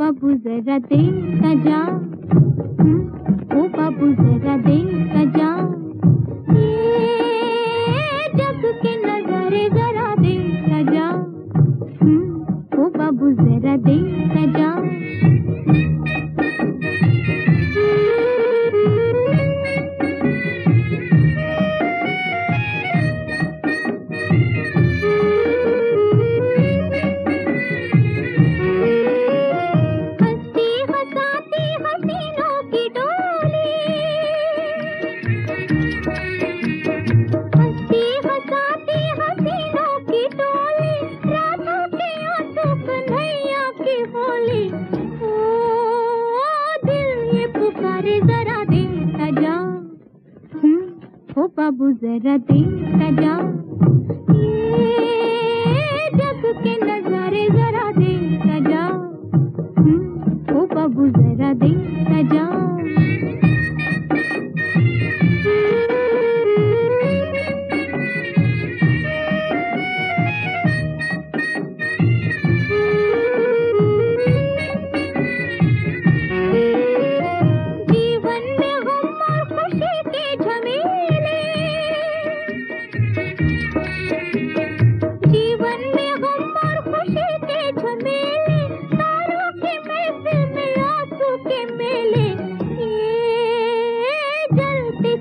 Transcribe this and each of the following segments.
बाबू जरा देख जा प्यारे जरा देखा जा हो बाबू जरा देखा जा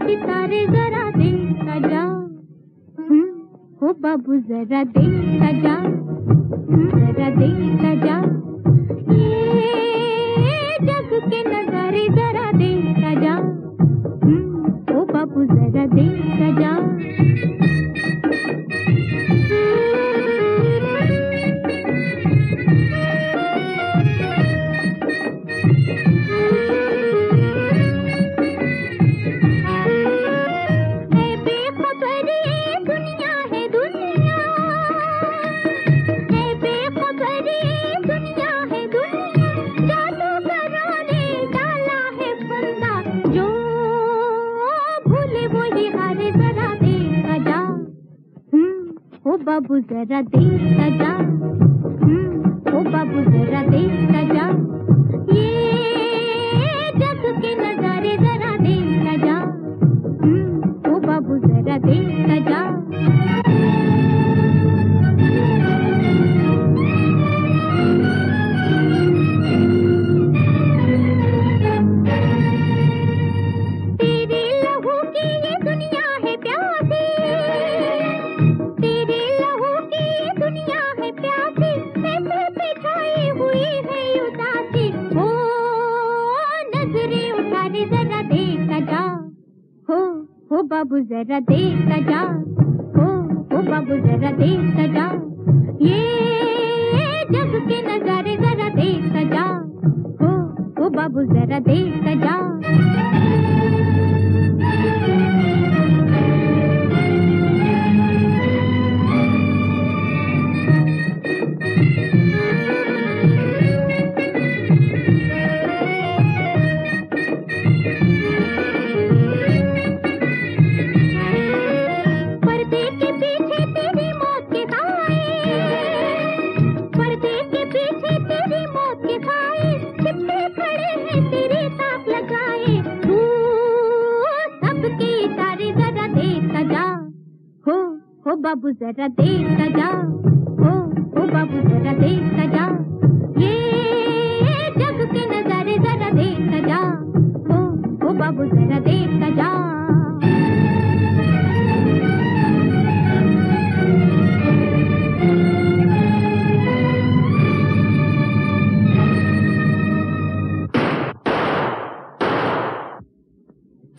सितारे जरा दिल सजा हम्म, हो बाबू जरा दिल सजा हम्म, जरा दिल सजा ओ बाबू जरा देख सजा हम्म, ओ बाबू जरा देख सजा अरे जरा देख जा। हो हो बाबू जरा देख जा। हो हो बाबू जरा देख जा। ये जग के नजारे जरा देख जा। हो हो बाबू जरा देख बाबू जरा देखता जा। ओ ओ बाबू जरा देखता जा। ये जग के नजारे जरा देख जा। ओ ओ बाबू जरा देख